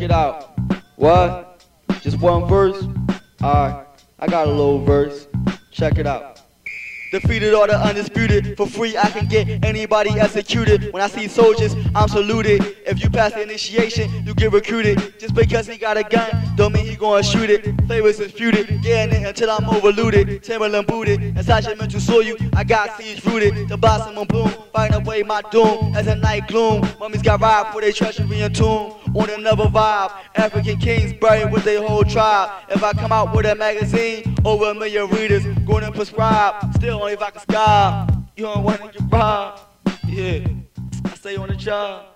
Check it out. What? Just one verse? Alright, I got a little verse. Check it out. Defeated or the undisputed. For free, I can get anybody executed. When I see soldiers, I'm saluted. If you pass the initiation, you get recruited. Just because he got a gun, don't mean he gonna shoot it. Flavors disputed, getting it until I'm overloaded. Timberland booted, inside your mental soil you. I got seeds rooted. The blossom and bloom, fighting away my doom. As a night gloom, mummies got robbed for their treasury and tomb. On another vibe, African kings buried with their whole tribe. If I come out with a magazine, over a million readers, going to prescribe. Still only if I can sky. You don't want to get robbed. Yeah, I stay on the job.